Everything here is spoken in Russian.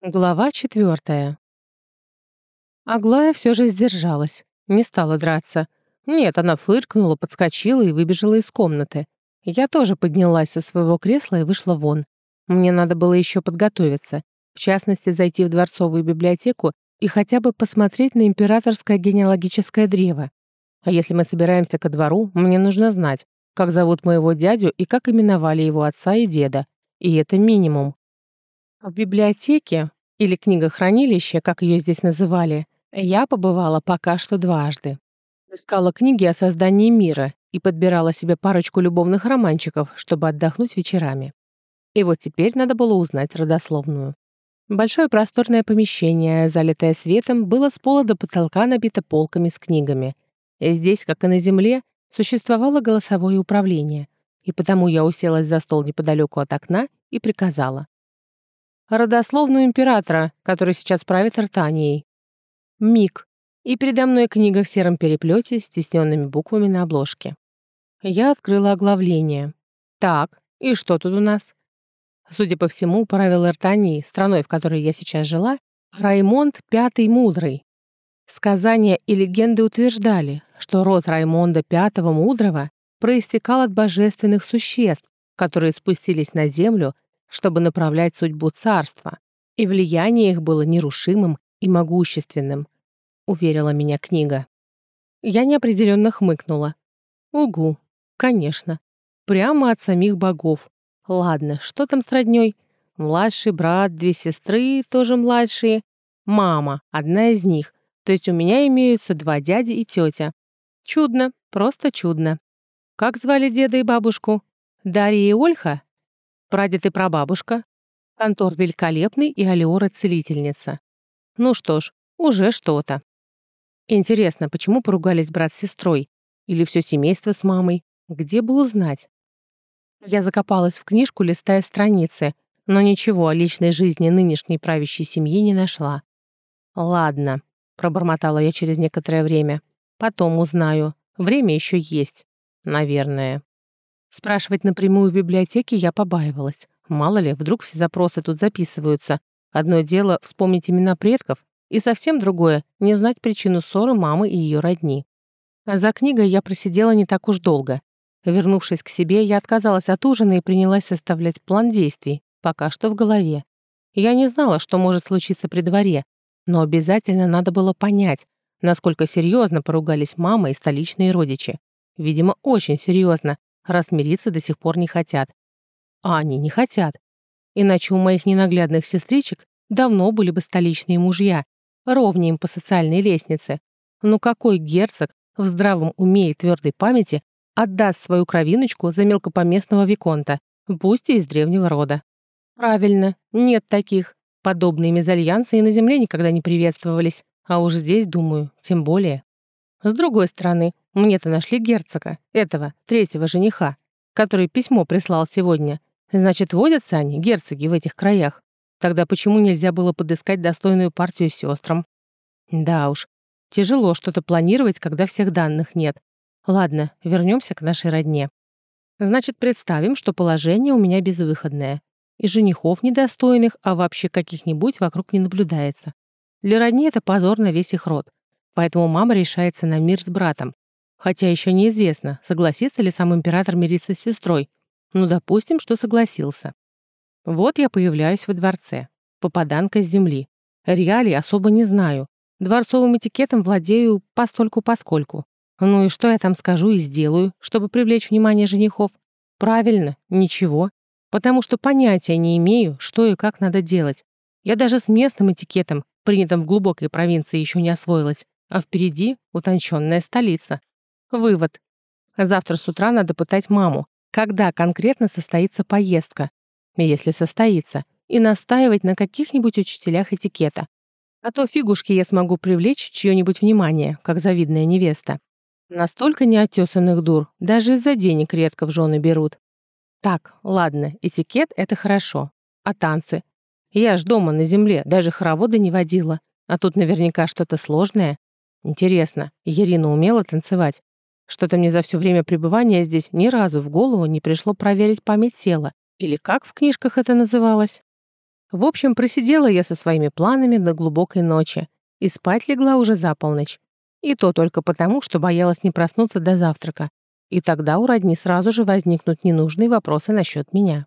Глава четвертая. Аглая все же сдержалась, не стала драться. Нет, она фыркнула, подскочила и выбежала из комнаты. Я тоже поднялась со своего кресла и вышла вон. Мне надо было еще подготовиться, в частности, зайти в дворцовую библиотеку и хотя бы посмотреть на императорское генеалогическое древо. А если мы собираемся ко двору, мне нужно знать, как зовут моего дядю и как именовали его отца и деда. И это минимум. В библиотеке, или книгохранилище, как ее здесь называли, я побывала пока что дважды. Искала книги о создании мира и подбирала себе парочку любовных романчиков, чтобы отдохнуть вечерами. И вот теперь надо было узнать родословную. Большое просторное помещение, залитое светом, было с пола до потолка набито полками с книгами. Здесь, как и на земле, существовало голосовое управление, и потому я уселась за стол неподалеку от окна и приказала родословную императора, который сейчас правит Артанией. Миг. И передо мной книга в сером переплете с тисненными буквами на обложке. Я открыла оглавление. Так, и что тут у нас? Судя по всему, правил Артании, страной, в которой я сейчас жила, Раймонд Пятый Мудрый. Сказания и легенды утверждали, что род Раймонда Пятого Мудрого проистекал от божественных существ, которые спустились на землю чтобы направлять судьбу царства, и влияние их было нерушимым и могущественным, уверила меня книга. Я неопределенно хмыкнула. Угу, конечно. Прямо от самих богов. Ладно, что там с роднёй? Младший брат, две сестры, тоже младшие. Мама, одна из них. То есть у меня имеются два дяди и тетя. Чудно, просто чудно. Как звали деда и бабушку? Дарья и Ольха? Прадед и прабабушка. Контор великолепный и Алиора целительница. Ну что ж, уже что-то. Интересно, почему поругались брат с сестрой? Или все семейство с мамой? Где бы узнать? Я закопалась в книжку, листая страницы, но ничего о личной жизни нынешней правящей семьи не нашла. «Ладно», — пробормотала я через некоторое время. «Потом узнаю. Время еще есть. Наверное». Спрашивать напрямую в библиотеке я побаивалась. Мало ли, вдруг все запросы тут записываются. Одно дело — вспомнить имена предков, и совсем другое — не знать причину ссоры мамы и ее родни. А за книгой я просидела не так уж долго. Вернувшись к себе, я отказалась от ужина и принялась составлять план действий, пока что в голове. Я не знала, что может случиться при дворе, но обязательно надо было понять, насколько серьезно поругались мама и столичные родичи. Видимо, очень серьезно, раз мириться до сих пор не хотят. А они не хотят. Иначе у моих ненаглядных сестричек давно были бы столичные мужья, ровнее им по социальной лестнице. Но какой герцог в здравом уме и твердой памяти отдаст свою кровиночку за мелкопоместного виконта, пусть и из древнего рода? Правильно, нет таких. Подобные мезальянсы и на земле никогда не приветствовались, а уж здесь, думаю, тем более. С другой стороны, мне-то нашли герцога, этого, третьего жениха, который письмо прислал сегодня. Значит, водятся они, герцоги, в этих краях. Тогда почему нельзя было подыскать достойную партию сестрам? Да уж, тяжело что-то планировать, когда всех данных нет. Ладно, вернемся к нашей родне. Значит, представим, что положение у меня безвыходное. И женихов недостойных, а вообще каких-нибудь вокруг не наблюдается. Для родни это позор на весь их род. Поэтому мама решается на мир с братом. Хотя еще неизвестно, согласится ли сам император мириться с сестрой. Ну, допустим, что согласился. Вот я появляюсь во дворце. Попаданка с земли. Реалий особо не знаю. Дворцовым этикетом владею постольку-поскольку. Ну и что я там скажу и сделаю, чтобы привлечь внимание женихов? Правильно, ничего. Потому что понятия не имею, что и как надо делать. Я даже с местным этикетом, принятым в глубокой провинции, еще не освоилась а впереди утонченная столица. Вывод. Завтра с утра надо пытать маму, когда конкретно состоится поездка, если состоится, и настаивать на каких-нибудь учителях этикета. А то фигушки я смогу привлечь чье-нибудь внимание, как завидная невеста. Настолько неотесанных дур даже из-за денег редко в жены берут. Так, ладно, этикет — это хорошо. А танцы? Я ж дома на земле даже хоровода не водила. А тут наверняка что-то сложное. Интересно, Ирина умела танцевать? Что-то мне за все время пребывания здесь ни разу в голову не пришло проверить память тела, или как в книжках это называлось. В общем, просидела я со своими планами до глубокой ночи и спать легла уже за полночь. И то только потому, что боялась не проснуться до завтрака. И тогда у родни сразу же возникнут ненужные вопросы насчет меня.